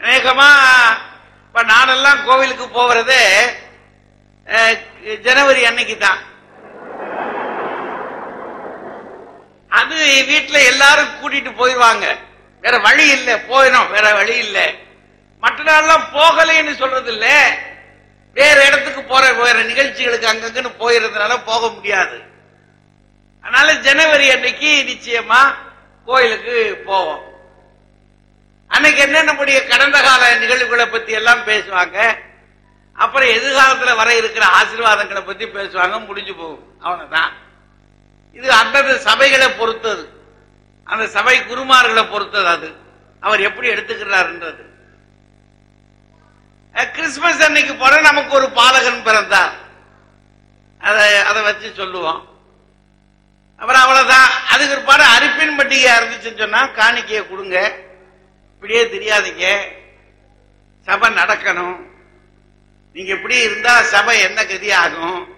அநேகமா இப்ப நானெல்லாம் கோவிலுக்கு போவது ஜனவரி அன்னைக்கு தான் அது வீட்டுல எல்லாரும் கூட்டிட்டு போயிடுவாங்க வேற வழி இல்லை போயிடும் வேற வழி இல்லை. மற்ற நாள்லாம் போகலைன்னு சொல்றது இல்ல வேற இடத்துக்கு போற வேற நிகழ்ச்சிகளுக்கு அங்கங்கன்னு போயிருந்தனால போக முடியாது. அதனால ஜனவரி அன்னைக்கு நிச்சயமா கோயிலுக்கு போவோம். அன்னைக்கு என்ன நம்முடைய கடந்த கால நிகழ்வுகளை பத்தி எல்லாம் பேசுவாங்க? அப்புறம் எதிர்காலத்துல வர இருக்கிற ஆசீர்வாதங்களை பத்தி பேசுவாங்க முடிஞ்சு போகும். அவ்வளவுதான். இது அந்தந்த சபைகளை பொறுத்தது. அந்த சபை குருமார்களை பொறுத்தது அது. அவர் எப்படி எடுத்துக்கிறாருன்றது. கிறிஸ்துமஸ் அன்னைக்கு போல நமக்கு ஒரு பாலகன் பிறந்தார். அதை அதை வச்சு சொல்லுவோம். அப்புறம் அவ்வளவுதான். அதுக்கு பிற்பாடு அரிப்பின் பண்டிகை இருந்துச்சுன்னு சொன்னா காணிக்கையை கொடுங்க. இப்படியே தெரியாதீங்க. சபை நடக்கணும். நீங்க இப்படி இருந்தா சபை என்ன கதி ஆகும்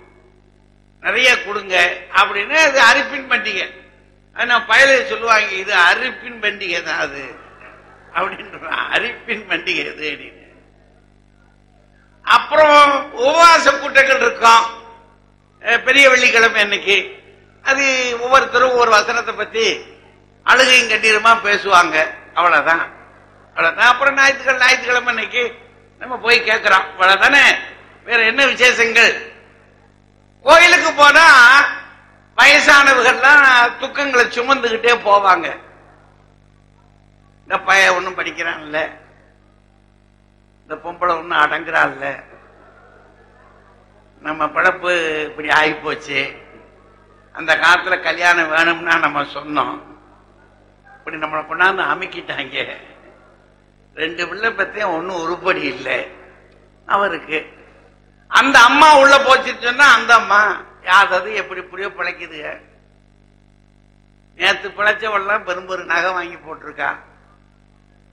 நிறைய கொடுங்க. அப்படின்னு அது அரிப்பின் பண்டிகை. அது நான் சொல்லுவாங்க இது அரிப்பின் பண்டிகை தான் அது. அப்படின்ற அரிப்பின் பண்டிகை இது அப்படின்னு. அப்புறம் உபவாச கூட்டங்கள் இருக்கும். பெரிய வெள்ளிக்கிழமை அன்னைக்கு. அது ஒவ்வொருத்தரும் ஒரு வசனத்தை பத்தி அழுகையும் கண்ணீருமா பேசுவாங்க. அவ்வளவுதான். அவ்வளவுதான். அப்புறம் ஞாயிற்றுக்கிழமை ஞாயிற்றுக்கிழமை அன்னைக்கு நம்ம போய் கேட்கிறோம். அவ்வளவுதானே? வேற என்ன விசேஷங்கள்? கோயிலுக்கு போனா வயசானவர்கள்லாம் துக்கங்களை சுமந்துகிட்டே போவாங்க. இந்த பையன் ஒன்னும் படிக்கிறான்ல. இந்த பொம்பளை ஒன்னும் அடங்குறான்ல. நம்ம பிழப்பு இப்படி ஆகி போச்சு அந்த காலத்துல கல்யாணம் வேணும்னா நம்ம சொன்னோம். இப்படி நம்மளை கொண்டாந்து அமுக்கிட்டாங்க. ரெண்டு பிள்ளை பத்தியும் ஒன்னும் உருப்படி இல்லை. அவருக்கு. அந்த அம்மா உள்ள போச்சுன்னு சொன்னா அந்த அம்மா யாராவது எப்படி புரிய பிழைக்குதுங்க நேத்து பிழைச்சவெல்லாம் பெரும்பெரு நகை வாங்கி போட்டிருக்கா.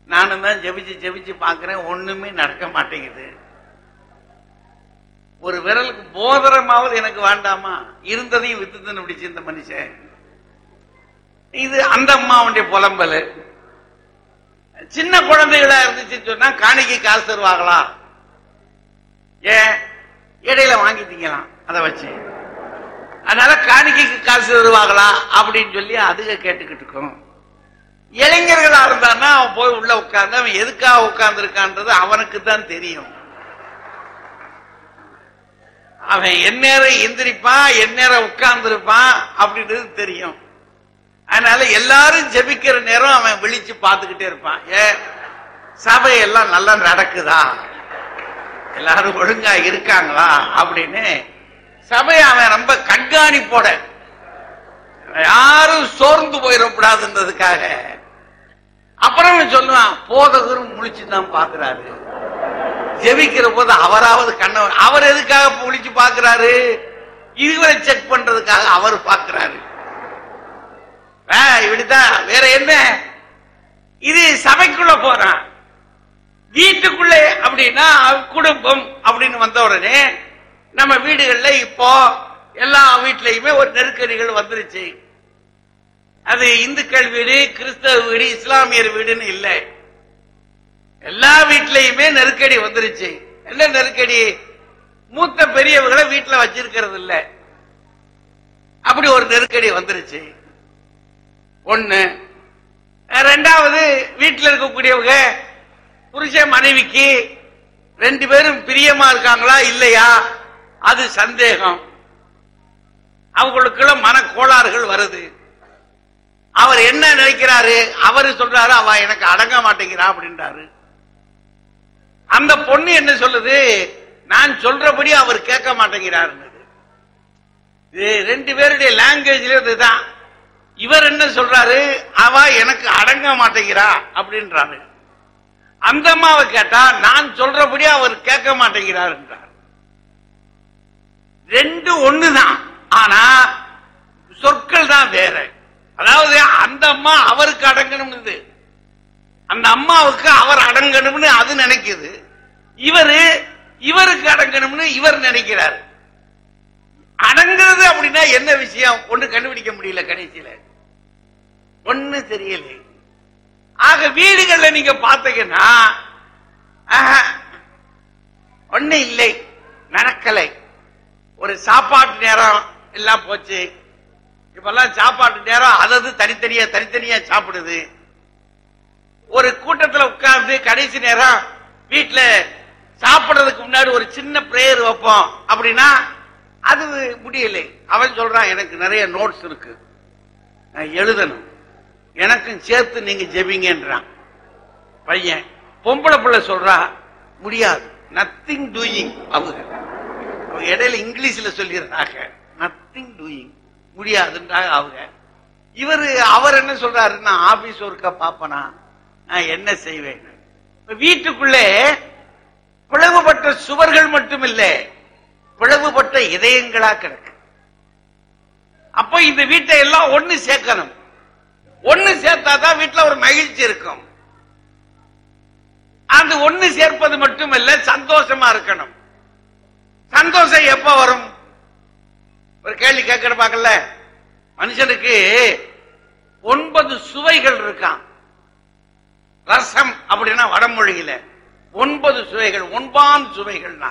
நானும் தான் ஜெபிச்சு ஜெபிச்சு பாக்குறேன் ஒண்ணுமே நடக்க மாட்டேங்குது. ஒரு விரலுக்கு போதரமாவது எனக்கு வேண்டாமா? இருந்ததையும் வித்து தின்னு பிடிச்சு இந்த மனுஷன். இது அந்த அம்மாவுடைய புலம்பல். சின்ன குழந்தைகளா இருந்துச்சுன்னு சொன்னா காணிக்கை காசு தருவாங்களா? ஏன்? இடையில வாங்கிட்டீங்களாம் அதை வச்சு. அதனால காணிக்கைக்கு காசு தருவாங்களா அப்படின்னு சொல்லி அதுக கேட்டுக்கிட்டு இருக்கும். இளைஞர்களா இருந்தான்னா அவன் போய் உள்ள உட்கார்ந்து அவன் எதுக்காக உட்கார்ந்து இருக்கான்றது அவனுக்கு தான் தெரியும். அவன் எந்நேரம் எந்திரிப்பான் எந்நேரம் உட்கார்ந்து இருப்பான் அப்படின்றது தெரியும். அதனால எல்லாரும் ஜெபிக்கிற நேரம் அவன் விழிச்சு பார்த்துக்கிட்டே இருப்பான். ஏ சபையெல்லாம் நல்லா நடக்குதா? எல்லாரும் ஒழுங்கா இருக்காங்களா? அப்படின்னு சபையை அவன் ரொம்ப கண்காணிப்போட யாரும் சோர்ந்து போயிடக்கூடாதுன்றதுக்காக அப்புறம் சொல்லுவான் போதகரும் முழிச்சுதான் பாக்குறாரு ஜெபிக்கிற போது அவராவது கண்ணவர் அவர் எதுக்காக முழிச்சு பாக்குறாரு இதுவரை செக் பண்றதுக்காக அவர் பாக்குறாரு இப்படித்தான் வேற என்ன? இது சபைக்குள்ள போறான். வீட்டுக்குள்ளே அப்படின்னா குடும்பம் அப்படின்னு வந்த உடனே நம்ம வீடுகள்ல இப்போ எல்லா வீட்லயுமே ஒரு நெருக்கடிகள் வந்துருச்சு. அது இந்துக்கள் வீடு கிறிஸ்தவ வீடு இஸ்லாமியர் வீடுன்னு இல்லை. எல்லா வீட்லயுமே நெருக்கடி வந்துருச்சு. என்ன நெருக்கடி? மூத்த பெரியவர்களை வீட்டுல வச்சிருக்கிறது இல்ல. அப்படி ஒரு நெருக்கடி வந்துருச்சு. ஒண்ணு. ரெண்டாவது வீட்டில் இருக்கக்கூடியவங்க புருஷ மனைவிக்கு ரெண்டு பேரும் பிரியமா இருக்காங்களா இல்லையா? அது சந்தேகம். அவங்களுக்குள்ள மன கோளாறுகள் வருது. அவர் என்ன நினைக்கிறாரு? அவரு சொல்றாரு அவ எனக்கு அடங்க மாட்டேங்கிறா அப்படின்றாரு. அந்த பொண்ணு என்ன சொல்லுது? நான் சொல்றபடி அவர் கேட்க மாட்டேங்கிறாருன்னு ரெண்டு பேருடைய லாங்குவேஜ்ல இதுதான். இவர் என்ன சொல்றாரு? அவ எனக்கு அடங்க மாட்டேங்கிறா அப்படின்றாரு அந்த அம்மாவை கேட்டா நான் சொல்றபடி அவர் கேட்க மாட்டேங்கிறார் என்றார். ரெண்டு ஒண்ணுதான். ஆனா சொற்கள் தான் வேற. அதாவது அந்த அம்மா அவருக்கு அடங்கணும்னு அந்த அம்மாவுக்கு அவர் அடங்கணும்னு அது நினைக்குது. இவரு இவருக்கு அடங்கணும்னு இவர் நினைக்கிறார். அடங்குறது அப்படின்னா என்ன விஷயம்? ஒண்ணு கண்டுபிடிக்க முடியல கடைசியில. ஒண்ணு தெரியல. ஆக வீடுகள்ல நீங்க பாத்தீங்கன்னா ஒண்ணு இல்லை. நடக்கலை ஒரு சாப்பாட்டு நேரம் எல்லாம் போச்சு. இப்பெல்லாம் சாப்பாட்டு நேரம் அதது தனித்தனியா தனித்தனியா சாப்பிடுது. ஒரு கூட்டத்துல உட்கார்ந்து கடைசி நேரம் வீட்டுல சாப்பிடுறதுக்கு முன்னாடி ஒரு சின்ன பிரேயர் வைப்போம். அப்படின்னா அது முடியலை. அவன் சொல்றான் எனக்கு நிறைய நோட்ஸ் இருக்கு. நான் எழுதணும். எனக்கும் சேர்த்து நீங்க ஜெபிங்கன்றான். பையன் பொம்பளை பிள்ளை சொல்றா முடியாது. நத்திங் டூயிங் அவங்க அவங்க இடையில இங்கிலீஷ்ல சொல்லிடுறாங்க. நத்திங் டூயிங் முடியாதுன்றாங்க அவங்க. இவரு அவர் என்ன சொல்றாரு நான் ஆபீஸ் ஒர்க்க பாப்பனா நான் என்ன செய்வேன்? வீட்டுக்குள்ளே பிளவுபட்ட சுவர்கள் மட்டும் இல்ல பிளவுபட்ட இதயங்களா கிடக்கு. அப்போ இந்த வீட்டை எல்லாம் ஒண்ணு சேர்க்கணும். ஒண்ணு சேர்த்தாதான் வீட்டுல ஒரு மகிழ்ச்சி இருக்கும். அந்த ஒண்ணு சேர்ப்பது மட்டுமல்ல சந்தோஷமா இருக்கணும். சந்தோஷம் எப்ப வரும்? ஒரு கேள்வி கேட்கிற பாக்கல மனுஷனுக்கு ஒன்பது சுவைகள் இருக்கான் ரசம் அப்படின்னா வடமொழியில. ஒன்பது சுவைகள் ஒன்பான் சுவைகள்னா.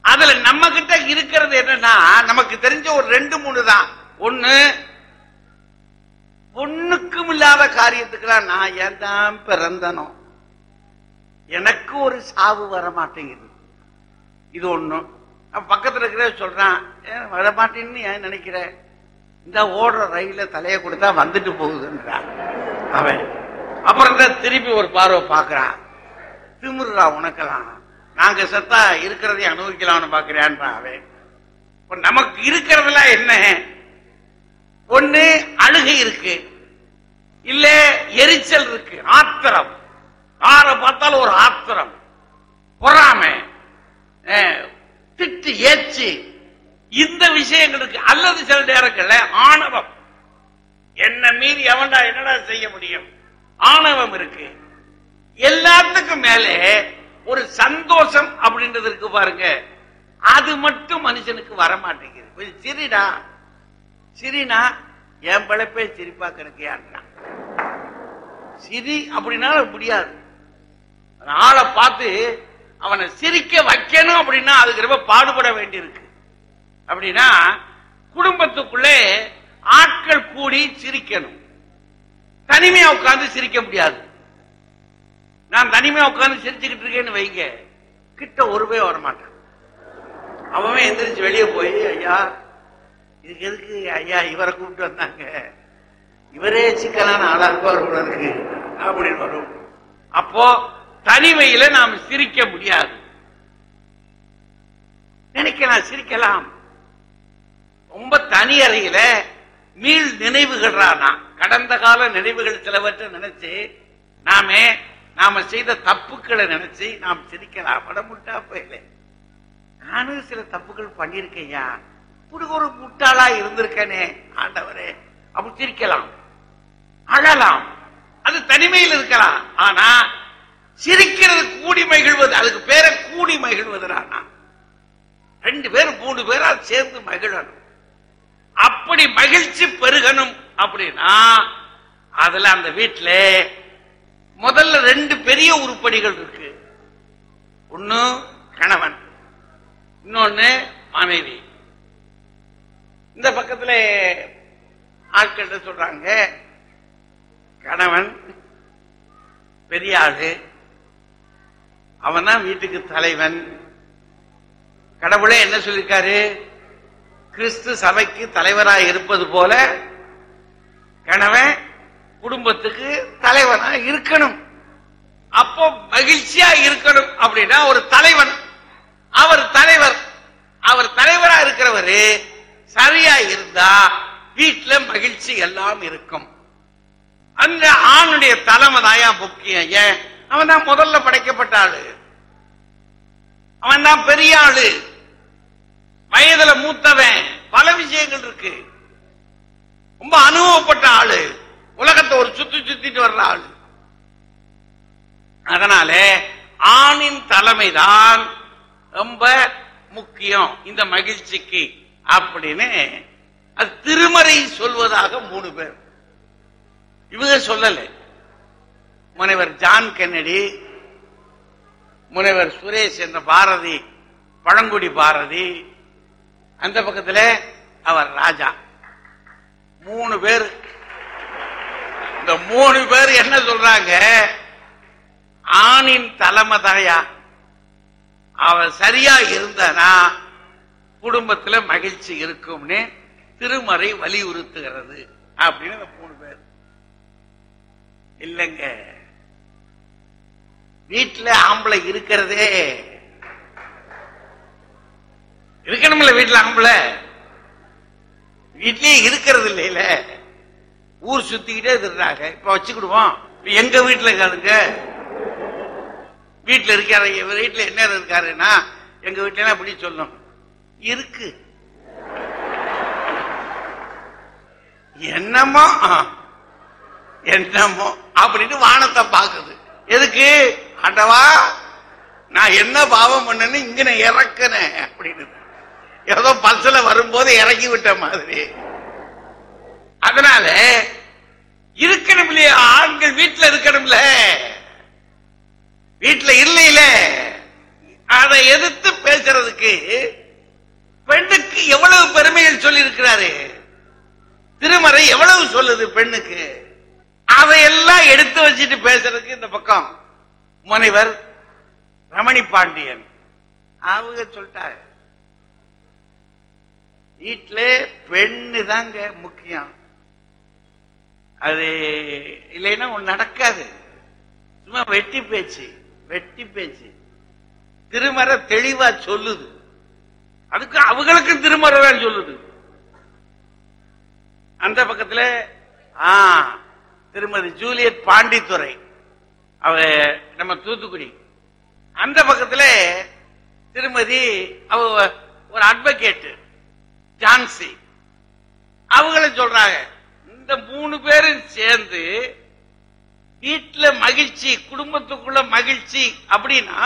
அதுல நம்ம கிட்ட இருக்கிறது என்னன்னா நமக்கு தெரிஞ்ச ஒரு ரெண்டு மூணு தான். ஒன்னு ஒண்ணுக்கும் இல்லாத காரியத்துக்கெல்லாம் நான் ஏன் தான் பிறந்தனோ? எனக்கு ஒரு சாவு வர மாட்டேங்குது இது ஒண்ணு. நான் பக்கத்துல இருக்கிற சொல்றான் ஏன் வர மாட்டேன்னு ஏன் நினைக்கிற? இந்த ஓடுற ரயில தலையை கொடுத்தா வந்துட்டு போகுதுன்றான். அவன். அப்புறம் தான் திருப்பி ஒரு பார்வை பார்க்கறான். திமுறா உனக்கலாம் நாங்க செத்தா இருக்கிறதையும் அனுபவிக்கலாம்னு பாக்குறான்றான் அவன். இப்போ நமக்கு இருக்கிறதுலாம் என்ன? ஒண்ணு அழுகை இருக்கு. இல்ல எரிச்சல் இருக்கு. ஆத்திரம். யார பார்த்தாலும் ஒரு ஆத்திரம். பொறாமை. அஹ், திட்டு ஏச்சு. இந்த விஷயங்களுக்கு அல்லது சில நேரங்கள்ல ஆணவம். என்ன மீறி எவன்டா என்னடா செய்ய முடியும்? ஆணவம் இருக்கு. எல்லாத்துக்கும் மேலே ஒரு சந்தோஷம் அப்படின்றது இருக்கு பாருங்க. அது மட்டும் மனுஷனுக்கு வர மாட்டேங்குது கொஞ்சம் சரிடா. சிரினா என் பிழைப்பே சிரிப்பா கிடக்கையான்றான் சிரி அப்படின்னாலும் முடியாது ஆளை பார்த்து அவனை சிரிக்க வைக்கணும் அப்படின்னா அதுக்கு ரொம்ப பாடுபட வேண்டியிருக்கு. அப்படின்னா குடும்பத்துக்குள்ளே ஆட்கள் கூடி சிரிக்கணும். தனிமையா உட்கார்ந்து சிரிக்க முடியாது. நான் தனிமையா உட்கார்ந்து சிரிச்சுக்கிட்டு இருக்கேன்னு வைங்க. கிட்ட ஒரு பேர் வரமாட்டான். அவன் எந்திரிச்சு வெளியே போய் ஐயா இதுக்கு எதுக்கு ஐயா இவரை கூப்பிட்டு வந்தாங்க? இவரே சிக்கலான ஆளா இருப்பார் போல அப்படின்னு வரும். அப்போ தனிமையில நாம் சிரிக்க முடியாது. நினைக்கலாம் சிரிக்கலாம். ரொம்ப தனி அறையில மீள் நினைவுகள் கடந்த கால நினைவுகள் சிலவற்றை நினைச்சு நாமே நாம செய்த தப்புக்களை நினைச்சு நாம் சிரிக்கலாம். படம் முட்டா போயில நானும் சில தப்புகள் பண்ணிருக்கையா இப்படி ஒரு முட்டாளா இருந்திருக்கேனே ஆண்டவரே. அப்படி சிரிக்கலாம். அழலாம். அது தனிமையில் இருக்கலாம். ஆனா சிரிக்கிறது கூடி மகிழ்வது அதுக்கு பேர கூடி மகிழ்வதுறானா ரெண்டு பேரும் மூணு பேரா சேர்ந்து மகிழணும். அப்படி மகிழ்ச்சி பெருகணும் அப்படின்னா அதுல அந்த வீட்டுல முதல்ல ரெண்டு பெரிய உருப்படிகள் இருக்கு. ஒன்னு கணவன் இன்னொன்னு மனைவி. இந்த பக்கத்துல ஆட்கள் சொல்றாங்க கணவன் பெரிய ஆளு அவன் தான் வீட்டுக்கு தலைவன். கடவுளே என்ன சொல்லியிருக்காரு கிறிஸ்து சபைக்கு தலைவராக இருப்பது போல கணவன் குடும்பத்துக்கு தலைவனா இருக்கணும். அப்போ மகிழ்ச்சியா இருக்கணும் அப்படின்னா ஒரு தலைவன். அவர் தலைவர். அவர் தலைவரா இருக்கிறவரு சரியா இருந்தா வீட்டுல மகிழ்ச்சி எல்லாம் இருக்கும். அந்த ஆணுடைய தலைமை தாயா முக்கியம்? ஏன்? அவன் தான் முதல்ல படைக்கப்பட்ட ஆளு அவன் தான் பெரிய ஆளு வயதுல மூத்தவன். பல விஷயங்கள் இருக்கு. ரொம்ப அனுபவப்பட்ட ஆளு. உலகத்தை ஒரு சுத்தி சுத்திட்டு வர்ற ஆளு. அதனால ஆணின் தலைமைதான் ரொம்ப முக்கியம் இந்த மகிழ்ச்சிக்கு. அப்படின்னு அது திருமறை சொல்வதாக மூணு பேர். இவங்க சொல்லல. முனைவர் ஜான் கென்னடி முனைவர் சுரேஷ் என்ற பாரதி பழங்குடி பாரதி அந்த பக்கத்துல அவர் ராஜா. மூணு பேர். இந்த மூணு பேர் என்ன சொல்றாங்க? ஆணின் தலைமை தாயா அவன் சரியா இருந்தானா? குடும்பத்துல மகிழ்ச்சி இருக்கும்னு திருமறை வலியுறுத்துகிறது. அப்படின்னு இந்த மூணு பேர். இல்லைங்க. வீட்டுல ஆம்பளை இருக்கிறதே. இருக்கணும்ல வீட்டுல ஆம்பளை. வீட்லயே இருக்கிறது இல்லையில. ஊர் சுத்திக்கிட்டே இருக்கிறாங்க. இப்ப வச்சுக்கிடுவோம். எங்க வீட்டுல இருக்காதுங்க வீட்டுல இருக்காரு. இவர் வீட்டுல என்ன இருக்காருன்னா எங்க வீட்டுல அப்படி சொல்லணும். இருக்கு. என்னமோ என்னமோ அப்படின்னு வானத்தை பாக்குது எதுக்கு? ஆண்டவா நான் என்ன பாவம் பண்ணேன்னு இங்க நான் இறக்குனேன் அப்படின்னு. ஏதோ பஸ்ல வரும்போது இறக்கி விட்ட மாதிரி. அதனால இருக்கணும் இல்லையா ஆண்கள் வீட்டுல இருக்கணும்ல. வீட்டுல இல்லையில. அதை எதிர்த்து பேசுறதுக்கு பெண்ணுக்கு எவ்வளவு பெருமைகள் சொல்லி இருக்கிறாரு திருமறை எவ்வளவு சொல்லுது பெண்ணுக்கு? அதையெல்லாம் எடுத்து வச்சுட்டு பேசுறதுக்கு இந்த பக்கம் முனைவர் ரமணி பாண்டியன். அவங்க சொல்லிட்டாங்க வீட்டுல பெண்ணு தாங்க முக்கியம். அது இல்லைன்னா ஒண்ணு நடக்காது. சும்மா வெட்டி பேச்சு வெட்டி பேச்சு. திருமறை தெளிவா சொல்லுது. அதுக்கு அவங்களுக்கும் திருமறை சொல்லுது. அந்த பக்கத்துல ஆ திருமதி ஜூலியட் பாண்டித்துறை அவ நம்ம தூத்துக்குடி. அந்த பக்கத்துல திருமதி அவ ஒரு அட்வொகேட் ஜான்சி. அவங்கள சொல்றாங்க இந்த மூணு பேரும் சேர்ந்து வீட்டுல மகிழ்ச்சி குடும்பத்துக்குள்ள மகிழ்ச்சி அப்படின்னா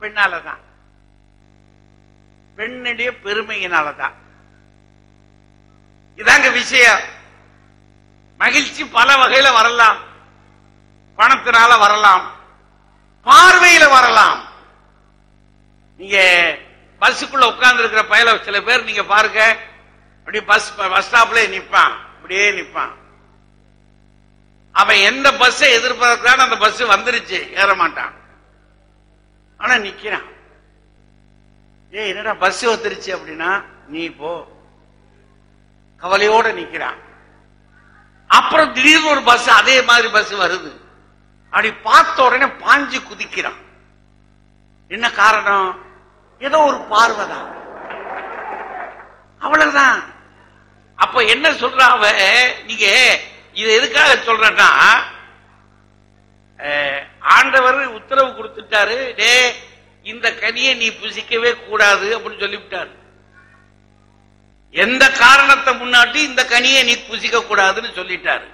பெண்ணாலதான். பெண்ணுடைய பெருமையினாலதான் இதாங்க விஷயம். மகிழ்ச்சி பல வகையில வரலாம். பணத்தினால வரலாம். பார்வையில வரலாம். நீங்க பஸ்ஸுக்குள்ள உட்கார்ந்து இருக்கிற பயல சில பேர் நீங்க பாருங்க. அப்படி பஸ் பஸ் ஸ்டாப்ல நிப்பான். அப்படியே நிப்பான். அவன் எந்த பஸ்ஸை எதிர்பார்க்கிறான் அந்த பஸ் வந்துருச்சு. ஏற மாட்டான் ஆனா நிக்கிறான். ஏ என்னடா பஸ் வந்துருச்சு அப்படின்னா நீ போ. கவலையோட நிக்கிறான். அப்புறம் திடீர்னு ஒரு பஸ் அதே மாதிரி பஸ் வருது. அப்படி பார்த்த உடனே பாஞ்சு குதிக்கிறான். என்ன காரணம்? ஏதோ ஒரு பார்வைதான் அவ்வளவுதான். அப்ப என்ன சொல்றா அவ? நீங்க இது எதுக்காக சொல்றேன்னா அஹ், ஆண்டவர் உத்தரவு கொடுத்துட்டாரு. டே இந்த கனியை நீ புசிக்கவே கூடாது அப்படின்னு சொல்லிவிட்டார். எந்த காரணத்தை முன்னாட்டி இந்த கனியை நீ புசிக்க கூடாதுன்னு சொல்லிட்டாரு.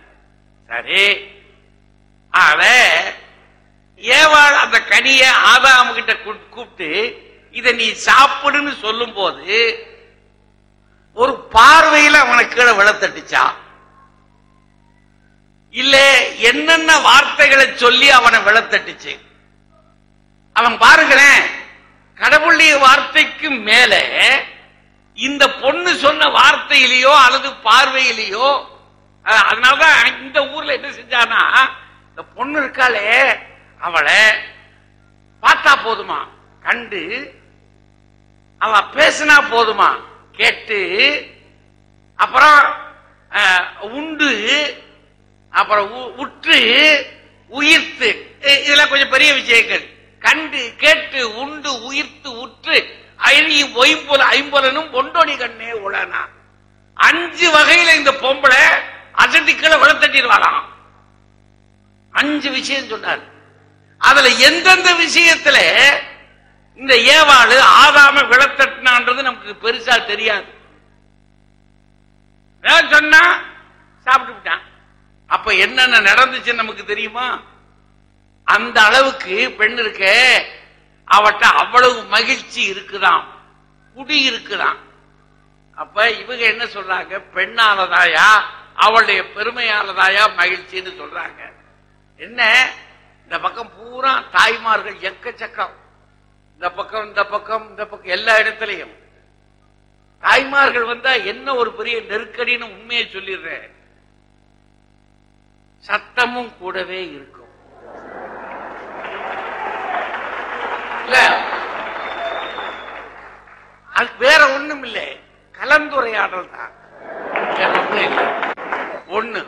சரி ஆக ஏவாள் அந்த கனியை ஆதாம் கிட்ட கூப்பிட்டு இதை நீ சாப்பிடுன்னு சொல்லும் போது ஒரு பார்வையில அவனை கீழே விளத்தட்டுச்சா இல்ல என்னென்ன வார்த்தைகளை சொல்லி அவனை விளத்தட்டுச்சு அவன் பாருங்களேன் கடவுளுடைய வார்த்தைக்கு மேல இந்த பொண்ணு சொன்ன வார்த்தையிலேயோ அல்லது பார்வையிலேயோ அதனாலதான் இந்த ஊர்ல என்ன செஞ்சானா இந்த பொண்ணு இருக்காளே அவளை பார்த்தா போதுமா? கண்டு அவ பேசினா போதுமா? கேட்டு அப்புறம் உண்டு அப்புறம் உ- உற்று உயிர்த்து இதெல்லாம் கொஞ்சம் பெரிய விஷயங்கள். கண்டு கேட்டு உண்டு உயிர்த்து உற்று ஐநீ ஒய்போல ஐம்பொலனும் பொண்டோடி கண்ணே உளனா. அஞ்சு வகையில இந்த பொம்பளை அசதிக்களை கீழே அஞ்சு விஷயம் சொன்னார். அதுல எந்தெந்த விஷயத்துல இந்த ஏவாளு ஆதாம விளத்தட்டினான்றது நமக்கு பெருசா தெரியாது. சொன்னா? சாப்பிட்டு விட்டான். அப்ப என்னென்ன நடந்துச்சுன்னு நமக்கு தெரியுமா? அந்த அளவுக்கு பெண் இருக்க அவட்ட அவ்வளவு மகிழ்ச்சி இருக்குதாம். குடி இருக்குதாம். அப்ப இவங்க என்ன சொல்றாங்க? பெண்ணானதாயா அவளுடைய பெருமையானதாயா மகிழ்ச்சின்னு சொல்றாங்க. என்ன? இந்த பக்கம் பூரா தாய்மார்கள் எக்கச்சக்கம். இந்த பக்கம் இந்த பக்கம் இந்த பக்கம் எல்லா இடத்துலயும். தாய்மார்கள் வந்தா என்ன ஒரு பெரிய நெருக்கடின்னு உண்மையை சொல்லிடுறேன். சத்தமும் கூடவே இருக்கும் இல்ல அது வேற ஒண்ணும் இல்லை. கலந்துரையாடல் தான். ஒண்ணு.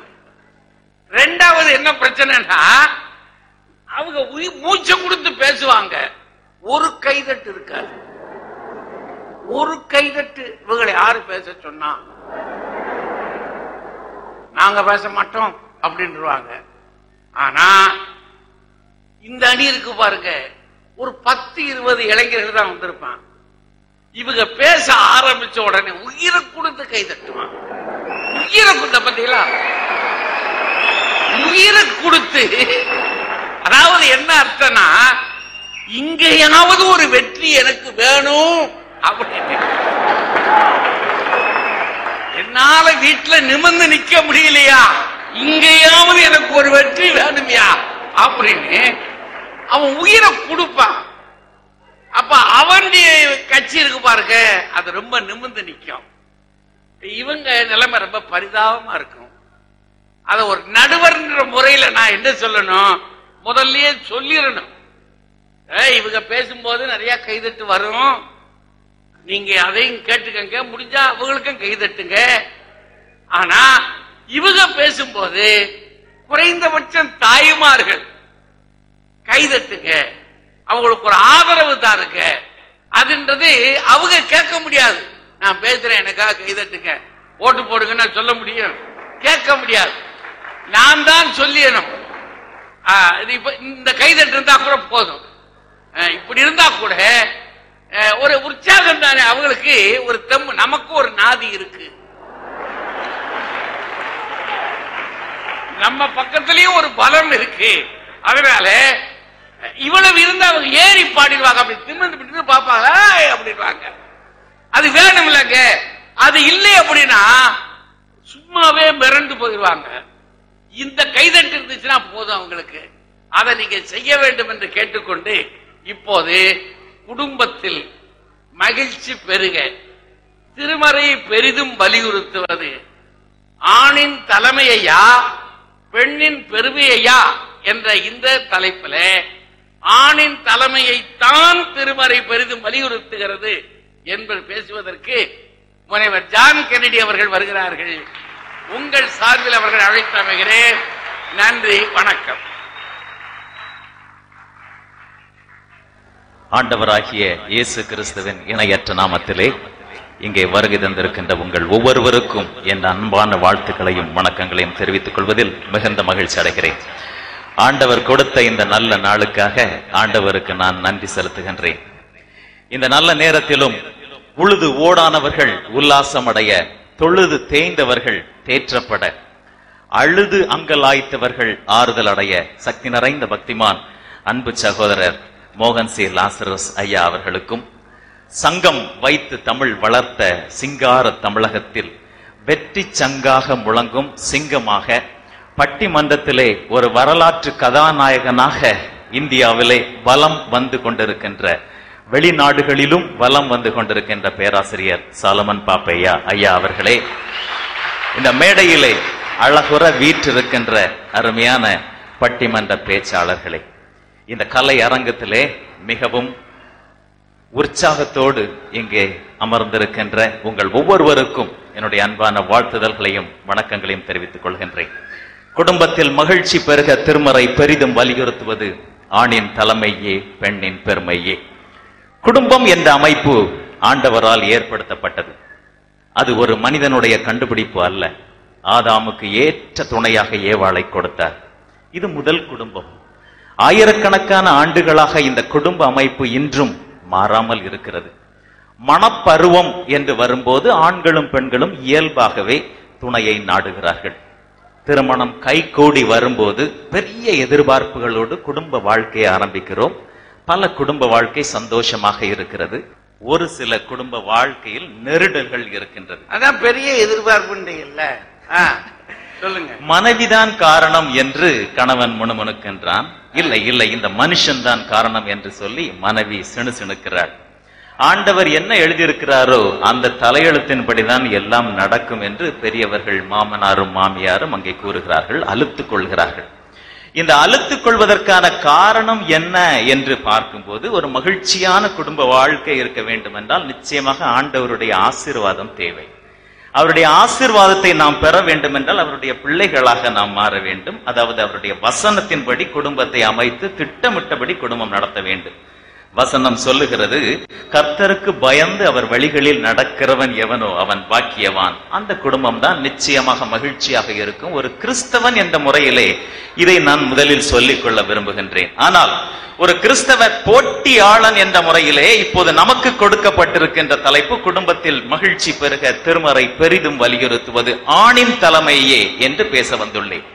ரெண்டாவது என்ன பிரச்சனைனா அவங்க மூச்சை கொடுத்து பேசுவாங்க. ஒரு கைதட்டு இருக்காது. ஒரு கைதட்டு இவங்களை யாரு பேச சொன்னா? நாங்க பேச மாட்டோம் அப்படின்றாங்க ஆனா இந்த அணி இருக்கு பாருங்க. ஒரு பத்து இருபது இளைஞர்கள் தான் வந்திருப்பான். இவங்க பேச ஆரம்பிச்ச உடனே உயிரை கொடுத்து கை தட்டுவான். உயிரை கொடுத்த பத்தீங்களா? உயிரை கொடுத்து. அதாவது என்ன அர்த்தம்னா இங்கேயாவது ஒரு வெற்றி எனக்கு வேணும் அப்படின்னு. என்னால வீட்டுல நிமிர்ந்து நிக்க முடியலையா? இங்கேயாவது எனக்கு ஒரு வெற்றி வேணும்யா? அப்படின்னு அவன் உயிரை கொடுப்பான். அப்ப அவனுடைய கட்சி இருக்கு பாருங்க அது ரொம்ப நிமிர்ந்து நிற்கும் இவங்க நிலைமை ரொம்ப பரிதாபமா இருக்கும். அத ஒரு நடுவர்ன்ற முறையில நான் என்ன சொல்லணும்? முதல்லயே சொல்லிடணும். இவங்க பேசும்போது நிறைய கைதட்டு வரும். நீங்க அதையும் கேட்டுக்கங்க முடிஞ்சா அவங்களுக்கும் கைதட்டுங்க. ஆனா இவங்க பேசும்போது குறைந்தபட்சம் தாய்மார்கள் கைதட்டுங்க அவங்களுக்கு ஒரு ஆதரவு தான் இருக்கு அதுன்றது அவங்க கேட்க முடியாது. நான் பேசுறேன் எனக்காக கைதட்டுங்க ஓட்டு போடுங்க நான் சொல்ல முடியும். கேட்க முடியாது. நான் தான் சொல்லிடணும் இது இப்ப இந்த கைதட்டு இருந்தா கூட போதும். இப்படி இருந்தா கூட ஒரு உற்சாகம் தானே அவங்களுக்கு ஒரு தெம்பு. நமக்கு ஒரு நாதி இருக்கு. நம்ம பக்கத்திலயும் ஒரு பலம் இருக்கு. அதனால இவ்வளவு இருந்து அவங்க ஏறி பாடிடுவாங்க. அப்படி திமிர்ந்து பிடித்து பார்ப்பாங்க. அப்படின்வாங்க அது வேணும் இல்லைங்க. அது இல்லை அப்படின்னா சும்மாவே மிரண்டு போயிடுவாங்க. இந்த கைதட்டு இருந்துச்சுன்னா போதும் அவங்களுக்கு. அதை நீங்க செய்ய வேண்டும் என்று கேட்டுக்கொண்டு இப்போது குடும்பத்தில் மகிழ்ச்சி பெருக. திருமறையை பெரிதும் வலியுறுத்துவது. ஆணின் தலைமையையா பெண்ணின் பெருமையையா என்ற இந்த தலைப்பில ஆணின் தலைமையைத்தான் திருமறை பெரிதும் வலியுறுத்துகிறது என்பது பேசுவதற்கு முனைவர் ஜான் கென்னடி அவர்கள் வருகிறார்கள். உங்கள் சார்பில் அவர்கள் அழைத்து அமைகிறேன். நன்றி வணக்கம். ஆண்டவராகிய இயேசு கிறிஸ்துவின் இணையற்ற நாமத்திலே இங்கே வருகை தந்திருக்கின்ற உங்கள் ஒவ்வொருவருக்கும் என் அன்பான வாழ்த்துக்களையும் வணக்கங்களையும் தெரிவித்துக் கொள்வதில் மிகுந்த மகிழ்ச்சி அடைகிறேன். ஆண்டவர் கொடுத்த இந்த நல்ல நாளுக்காக ஆண்டவருக்கு நான் நன்றி செலுத்துகின்றேன். இந்த நல்ல நேரத்திலும் உழுது ஓடானவர்கள் உல்லாசம் அடைய தொழுது தேய்ந்தவர்கள் தேற்றப்பட அழுது அங்கலாய்த்தவர்கள் ஆறுதல் அடைய சக்தி நிறைந்த பக்திமான் அன்பு சகோதரர் மோகன் சி. லாசரஸ் ஐயா அவர்களுக்கும் சங்கம் வைத்து தமிழ் வளர்த்த சிங்கார தமிழகத்தில் வெற்றி சங்காக முழங்கும் சிங்கமாக பட்டிமன்றத்திலே ஒரு வரலாற்று கதாநாயகனாக இந்தியாவிலே வலம் வந்து கொண்டிருக்கின்ற வெளிநாடுகளிலும் வலம் வந்து கொண்டிருக்கின்ற பேராசிரியர் சாலமன் பாப்பையா ஐயா அவர்களே இந்த மேடையிலே அழகுற வீற்றிருக்கின்ற அருமையான பட்டிமன்ற பேச்சாளர்களே இந்த கலை அரங்கத்திலே மிகவும் உற்சாகத்தோடு இங்கே அமர்ந்திருக்கின்ற உங்கள் ஒவ்வொருவருக்கும் என்னுடைய அன்பான வாழ்த்துதல்களையும் வணக்கங்களையும் தெரிவித்துக் கொள்கின்றேன். குடும்பத்தில் மகிழ்ச்சி பெருக திருமறை பெரிதும் வலியுறுத்துவது ஆணின் தலைமையே பெண்ணின் பெருமையே. குடும்பம் என்ற அமைப்பு ஆண்டவரால் ஏற்படுத்தப்பட்டது. அது ஒரு மனிதனுடைய கண்டுபிடிப்பு அல்ல. ஆதாமுக்கு ஏற்ற துணையாக ஏவாளை கொடுத்தார். இது முதல் குடும்பம். ஆயிரக்கணக்கான ஆண்டுகளாக இந்த குடும்ப அமைப்பு இன்றும் மாறாமல் இருக்கிறது. மணப்பருவம் என்று வரும்போது ஆண்களும் பெண்களும் இயல்பாகவே துணையை நாடுகிறார்கள். திருமணம் கைகூடி வரும்போது பெரிய எதிர்பார்ப்புகளோடு குடும்ப வாழ்க்கையை ஆரம்பிக்கிறோம். பல குடும்ப வாழ்க்கை சந்தோஷமாக இருக்கிறது. ஒரு சில குடும்ப வாழ்க்கையில் நெருடல்கள் இருக்கின்றது. அதான் பெரிய எதிர்பார்ப்பு இல்ல. சொல்லுங்க. மனைவிதான் காரணம் என்று கணவன் முணுமுணுக்கின்றான். இல்லை இல்லை இந்த மனுஷன் தான் காரணம் என்று சொல்லி மனைவி சிணு சிணுக்கிறாள் ஆண்டவர் என்ன எழுதியிருக்கிறாரோ அந்த தலையெழுத்தின்படிதான் எல்லாம் நடக்கும் என்று பெரியவர்கள் மாமனாரும் மாமியாரும் அங்கே கூறுகிறார்கள் அழுத்துக் கொள்கிறார்கள். இந்த அழுத்துக் கொள்வதற்கான காரணம் என்ன என்று பார்க்கும்போது ஒரு மகிழ்ச்சியான குடும்ப வாழ்க்கை இருக்க வேண்டும் என்றால் நிச்சயமாக ஆண்டவருடைய ஆசீர்வாதம் தேவை. அவருடைய ஆசீர்வாதத்தை நாம் பெற வேண்டும் என்றால் அவருடைய பிள்ளைகளாக நாம் மாற வேண்டும். அதாவது அவருடைய வசனத்தின்படி குடும்பத்தை அமைத்து திட்டமிட்டபடி குடும்பம் நடத்த வேண்டும். வசனம் சொல்லுகிறது கர்த்தருக்கு பயந்து அவர் வழிகளில் நடக்கிறவன் எவனோ அவன் பாக்கியவான். அந்த குடும்பம் தான் நிச்சயமாக மகிழ்ச்சியாக இருக்கும். ஒரு கிறிஸ்தவன் என்ற முறையிலே இதை நான் முதலில் சொல்லிக் கொள்ள விரும்புகின்றேன். ஆனால் ஒரு கிறிஸ்தவ போட்டியாளன் என்ற முறையிலே இப்போது நமக்கு கொடுக்கப்பட்டிருக்கின்ற தலைப்பு குடும்பத்தில் மகிழ்ச்சி பெருக திருமறை பெரிதும் வலியுறுத்துவது ஆணின் தலைமையே என்று பேச வந்துள்ளேன்.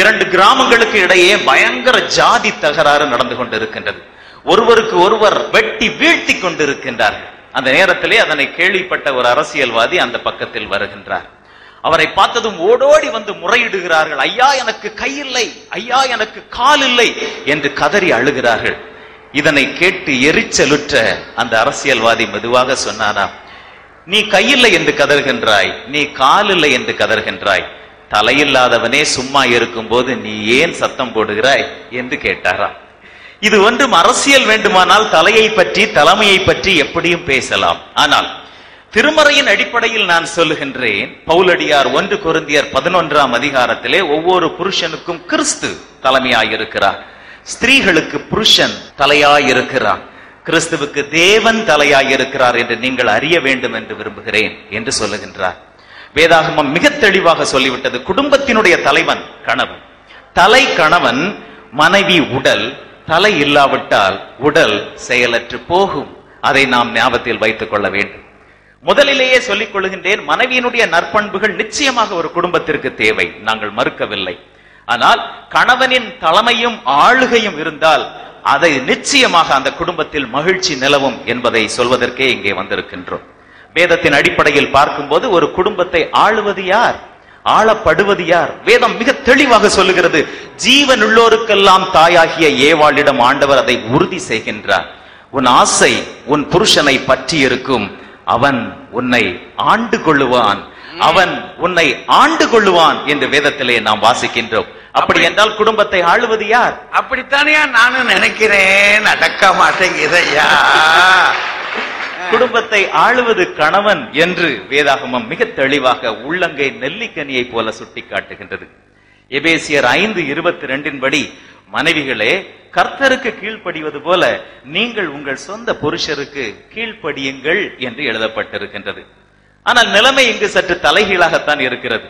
இரண்டு கிராமங்களுக்கு இடையே பயங்கர ஜாதி தகராறு நடந்து கொண்டிருக்கின்றது. ஒருவருக்கு ஒருவர் வெட்டி வீழ்த்தி கொண்டிருக்கின்றார்கள். அந்த நேரத்திலே அதனை கேள்விப்பட்ட ஒரு அரசியல்வாதி அந்த பக்கத்தில் வருகின்றார். அவரை பார்த்ததும் ஓடோடி வந்து முறையிடுகிறார்கள். ஐயா எனக்கு கை இல்லை ஐயா எனக்கு கால் இல்லை என்று கதறி அழுகிறார்கள். இதனை கேட்டு எரிச்சலுற்ற அந்த அரசியல்வாதி மெதுவாக சொன்னாரா நீ கையில்லை என்று கதறுகின்றாய். நீ காலில்லை என்று கதறுகின்றாய். தலையில்லாதவனே சும்மா இருக்கும்போது நீ ஏன் சத்தம் போடுகிறாய்? என்று கேட்டாராம். இது ஒன்றும் அரசியல் வேண்டுமானால் தலையை பற்றி தலைமையை பற்றி எப்படியும் பேசலாம். ஆனால் திருமறையின் அடிப்படையில் நான் சொல்லுகின்றேன் பவுலடியார் ஒன்று குருந்தியர் பதினொன்றாம் அதிகாரத்திலே ஒவ்வொரு புருஷனுக்கும் கிறிஸ்து தலைமையாயிருக்கிறார். ஸ்திரீகளுக்கு புருஷன் தலையாயிருக்கிறான் கிறிஸ்துவுக்கு தேவன் தலையாயிருக்கிறார் என்று நீங்கள் அறிய வேண்டும் என்று விரும்புகிறேன் என்று சொல்லுகின்றார். வேதாகமம் மிக தெளிவாக சொல்லிவிட்டது குடும்பத்தினுடைய தலைவன் கணவன். தலை கணவன் மனைவி உடல் தலை இல்லாவிட்டால் உடல் செயலற்று போகும். அதை நாம் ஞாபகத்தில் வைத்துக் கொள்ள வேண்டும். முதலிலேயே சொல்லிக் கொள்கின்றேன் மனைவியினுடைய நற்பண்புகள் நிச்சயமாக ஒரு குடும்பத்திற்கு தேவை. நாங்கள் மறுக்கவில்லை. ஆனால் கணவனின் தலைமையும் ஆளுகையும் இருந்தால் அதை நிச்சயமாக அந்த குடும்பத்தில் மகிழ்ச்சி நிலவும் என்பதை சொல்வதற்கே இங்கே வந்திருக்கின்றோம். வேதத்தின் அடிப்படையில் பார்க்கும்போது ஒரு குடும்பத்தை ஆளுவது யார்? ஆளப்படுவது யார்? வேதம் மிக தெளிவாக சொல்லுகிறது ஜீவன் உள்ளோருக்கெல்லாம் தாயாகிய ஏவாளிடம் ஆண்டவர் அதை உறுதி செய்கின்றார். உன் ஆசை உன் புருஷனை பற்றி இருக்கும். அவன் உன்னை ஆண்டு கொள்ளுவான். அவன் உன்னை ஆண்டு கொள்ளுவான் என்று வேதத்திலே நாம் வாசிக்கின்றோம். அப்படி என்றால் குடும்பத்தை ஆளுவது யார்? அப்படித்தானே நானும் நினைக்கிறேன். அடக்க மாட்டேங்குதையா குடும்பத்தை ஆளுவது கணவன் என்று வேதாகமம் மிக தெளிவாக உள்ளங்கை நெல்லிக்கனியை போல சுட்டி காட்டுகின்றது எபேசியர் ஐந்து இருபத்தி ரெண்டின் படி மனைவிகளே கர்த்தருக்கு கீழ்ப்படிவது போல நீங்கள் உங்கள் சொந்த புருஷருக்கு கீழ்ப்படியுங்கள் என்று எழுதப்பட்டிருக்கின்றது. ஆனால் நிலைமை இங்கு சற்று தலைகீழாகத்தான் இருக்கிறது.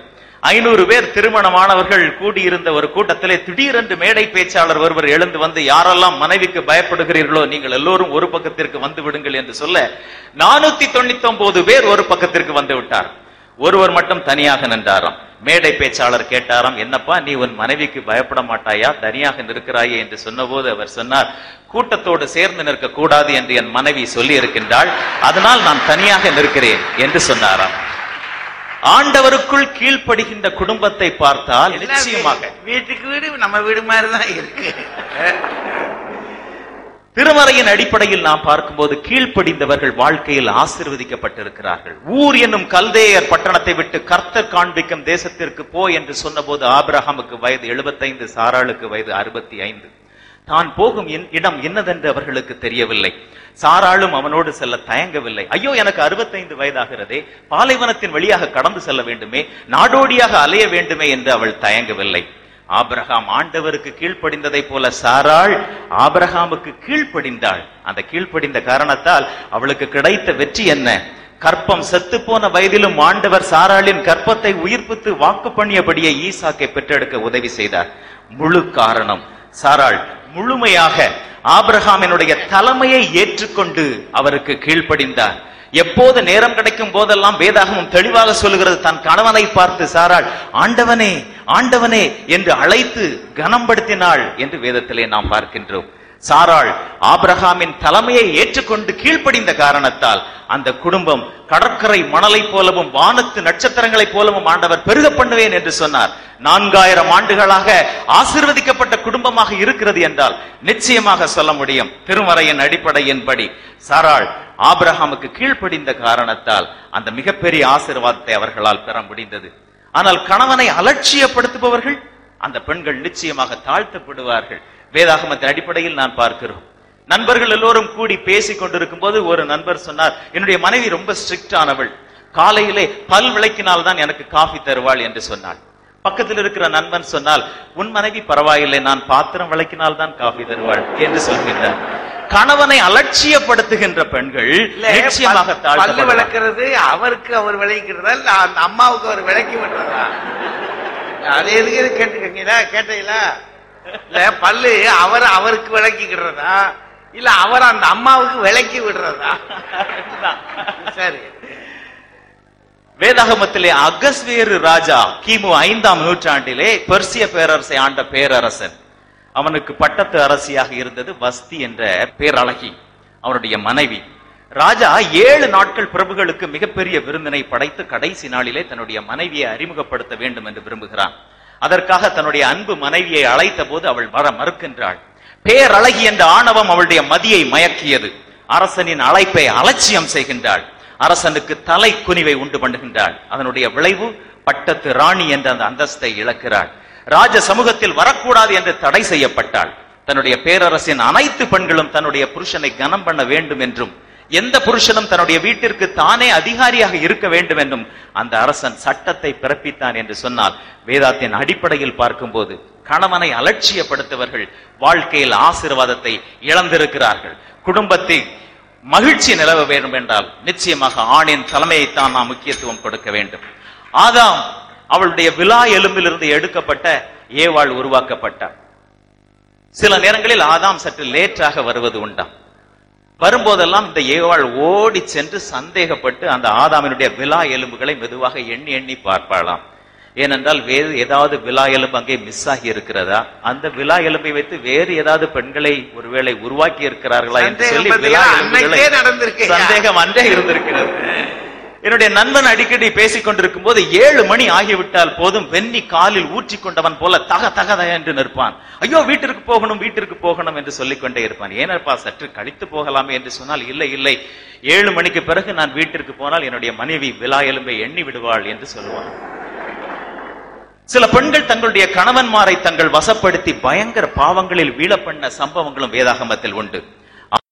ஐநூறு பேர் திருமணமானவர்கள் கூடியிருந்த ஒரு கூட்டத்திலே திடீரென்று மேடை பேச்சாளர் ஒருவர் எழுந்து வந்து யாரெல்லாம் மனைவிக்கு பயப்படுகிறீர்களோ நீங்கள் எல்லோரும் ஒரு பக்கத்திற்கு வந்து விடுங்கள் என்று சொல்ல நானூத்தி தொண்ணூத்தி ஒன்பது பேர் ஒரு பக்கத்திற்கு வந்து விட்டார். ஒருவர் மட்டும் தனியாக நின்றாராம். மேடை பேச்சாளர் கேட்டாராம் என்னப்பா நீ உன் மனைவிக்கு பயப்பட மாட்டாயா? தனியாக நிற்கிறாயே என்று சொன்னபோது அவர் சொன்னார் கூட்டத்தோடு சேர்ந்து நிற்க கூடாது என்று என் மனைவி சொல்லி இருக்கின்றாள் அதனால் நான் தனியாக நிற்கிறேன் என்று சொன்னாராம். ஆண்டவருக்குள் கீழ்ப்படுகின்ற குடும்பத்தை பார்த்தால் நிச்சயமாக. வீட்டுக்கு வீடு நம்ம வீடு மாதிரி தான் இருக்கு. திருமறையின் அடிப்படையில் நாம் பார்க்கும்போது கீழ்ப்படிந்தவர்கள் வாழ்க்கையில் ஆசிர்வதிக்கப்பட்டிருக்கிறார்கள். ஊர் என்னும் கல்தேயர் பட்டணத்தை விட்டு கர்த்தர் காண்பிக்கும் தேசத்திற்கு போ என்று சொன்னபோது ஆபிரகாமுக்கு வயது 75 சாராளுக்கு வயது அறுபத்தி ஐந்து தான் போகும் இன்- இடம் என்னதென்று அவர்களுக்கு தெரியவில்லை. சாராளும் அவனோடு செல்ல தயங்கவில்லை. ஐயோ எனக்கு அறுபத்தைந்து வயதாகிறதே. பாலைவனத்தின் வழியாக கடந்து செல்ல வேண்டுமே. நாடோடியாக அலைய வேண்டுமே என்று அவள் தயங்கவில்லை. ஆபிரகாம் ஆண்டவருக்கு கீழ்ப்படிந்ததை போல சாராள் ஆபிரகாமுக்கு கீழ்ப்படிந்தாள். அந்த கீழ்ப்படிந்த காரணத்தால் அவளுக்கு கிடைத்த வெற்றி என்ன? கற்பம் செத்து போன வயதிலும் ஆண்டவர் சாராளின் கற்பத்தை உயிர்ப்பித்து வாக்கு பண்ணியபடியே ஈசாக்கை பெற்றெடுக்க உதவி செய்தார். முழு காரணம் சாராள் முழுமையாக ஆபிரகாமினுடைய தலைமையை ஏற்றுக்கொண்டு அவருக்கு கீழ்ப்படிந்தார். எப்போது நேரம் கிடைக்கும் போதெல்லாம் வேதாகமம் தெளிவாக சொல்லுகிறது தன் கணவனை பார்த்து சாராள் ஆண்டவனே ஆண்டவனே என்று அழைத்து கனம்படுத்தினாள் என்று வேதத்திலே நாம் பார்க்கின்றோம். சாராள் ஆபிரகாமின் தலைமையை ஏற்றுக்கொண்டு கீழ்ப்படிந்த காரணத்தால் அந்த குடும்பம் கடற்கரை மணலைப் போலவும் வானத்து நட்சத்திரங்களைப் போலவும் ஆண்டவர் பெருக பண்ணுவேன் என்று சொன்னார். நான்காயிரம் ஆண்டுகளாக ஆசிர்வதிக்கப்பட்ட குடும்பமாக இருக்கிறது என்றால் நிச்சயமாக சொல்ல முடியும். திருமறையின் அடிப்படையின்படி சாராள் ஆபிரகாமுக்கு கீழ்ப்படிந்த காரணத்தால் அந்த மிகப்பெரிய ஆசீர்வாதத்தை அவர்களால் பெற முடிந்தது. ஆனால் கணவனை அலட்சியப்படுத்துபவர்கள் அந்த பெண்கள் நிச்சயமாக தாழ்த்தப்படுவார்கள். வேதாகமத்தின் அடிப்படையில் நான் பார்க்கிறோம். நண்பர்கள் எல்லோரும் கூடி பேசிக் கொண்டிருக்கும் போது ஒரு நண்பர் சொன்னார் என்னுடைய மனைவி ரொம்ப ஸ்ட்ரிக்ட் ஆனவள். காலையிலே பல் விளக்கினால் தான் எனக்கு காஃபி தருவாள் என்று சொன்னாள். பக்கத்தில் இருக்கிற நண்பன் சொன்னால் உன் மனைவி பரவாயில்லை நான் பாத்திரம் விளக்கினால் தான் காஃபி தருவாள் என்று சொல்கின்றார். கணவனை அலட்சியப்படுத்துகின்ற பெண்கள் நிச்சயமாக பல்- பல்லு. விளக்குறது அவருக்கு அவர் அந்த அம்மாவுக்கு அவர் விளக்கி விடுறதா? அது எதுக்கு எது கேட்டுக்கீங்களா? கேட்டீங்களா? இல்ல பல்லு அவர் அவருக்கு விளக்கிக்கிறதா இல்ல அவர் அந்த அம்மாவுக்கு விளக்கி விடுறதா? சரி. வேதாகமத்திலே அகஸ்வேரு ராஜா கிமு ஐந்தாம் நூற்றாண்டிலே பெர்சிய பேரரசை ஆண்ட பேரரசன். அவனுக்கு பட்டத்து அரசியாக இருந்தது வஸ்தி என்ற பேரழகி அவனுடைய மனைவி. ராஜா ஏழு நாட்கள் பிரபுகளுக்கு மிகப்பெரிய விருந்தினை படைத்து கடைசி நாளிலே தன்னுடைய மனைவியை அறிமுகப்படுத்த வேண்டும் என்று விரும்புகிறான். அதற்காக தன்னுடைய அன்பு மனைவியை அழைத்த போது அவள் வர மறுக்கின்றாள். பேரழகி என்ற ஆணவம் அவளுடைய மதியை மயக்கியது. அரசனின் அழைப்பை அலட்சியம் செய்கின்றாள். அரசனுக்கு தலை குனிவை உண்டு பண்ணுகின்றாள். அதனுடைய விளைவு பட்டத்து ராணி என்ற அந்த அந்தஸ்தை இழக்கிறாள். ராஜ சமூகத்தில் வரக்கூடாது என்று தடை செய்யப்பட்டாள். தன்னுடைய பேரரசின் அனைத்து பெண்களும் தன்னுடைய புருஷனை கனம் பண்ண வேண்டும் என்றும் எந்த புருஷனும் தன்னுடைய வீட்டிற்கு தானே அதிகாரியாக இருக்க வேண்டும் என்றும் அந்த அரசன் சட்டத்தை பிறப்பித்தான் என்று சொன்னால் வேதாத்தின் அடிப்படையில் பார்க்கும்போது கணவனை அலட்சியப்படுத்தவர்கள் வாழ்க்கையில் ஆசீர்வாதத்தை இழந்திருக்கிறார்கள். குடும்பத்தை மகிழ்ச்சி நிலவ வேண்டும் என்றால் நிச்சயமாக ஆணின் தலைமையைத்தான் நாம் முக்கியத்துவம் கொடுக்க வேண்டும். ஆதாம் அவளுடைய விழா எலும்பிலிருந்து எடுக்கப்பட்ட ஏவாள் உருவாக்கப்பட்டார் சில நேரங்களில் ஆதாம் சற்று லேட்டாக வருவது உண்டாம். வரும்போதெல்லாம் இந்த ஏவாள் ஓடி சென்று சந்தேகப்பட்டு அந்த ஆதாமினுடைய விழா எலும்புகளை மெதுவாக எண்ணி எண்ணி பார்ப்பாளாம் ஏனென்றால் வேறு ஏதாவது விழா எலும்பு அங்கே மிஸ் ஆகி இருக்கிறதா அந்த விழா எலும்பை வைத்து வேறு ஏதாவது பெண்களை ஒருவேளை உருவாக்கி இருக்கிறார்களா என்று சொல்லி? விழா எலும்புகளை. சந்தேகம் அன்றே இருந்திருக்கிறது என்னுடைய நண்பன் அடிக்கடி பேசிக் கொண்டிருக்கும் போது ஏழு மணி ஆகிவிட்டால் போதும். வெண்ணி காலில் ஊற்றி கொண்டவன் போல தக தகத என்று நிற்பான். ஐயோ வீட்டிற்கு போகணும் வீட்டிற்கு போகணும் என்று சொல்லிக் கொண்டே இருப்பான். ஏனப்பா சற்று கழித்து போகலாமே என்று சொன்னால் இல்லை இல்லை. ஏழு மணிக்கு பிறகு நான் வீட்டிற்கு போனால் என்னுடைய மனைவி விழா எலும்பை எண்ணி விடுவாள் என்று சொல்லுவான். சில பெண்கள் தங்களுடைய கணவன்மாரை தங்கள் வசப்படுத்தி பயங்கர பாவங்களில் வீழ பண்ண சம்பவங்களும் வேதாகமத்தில் உண்டு.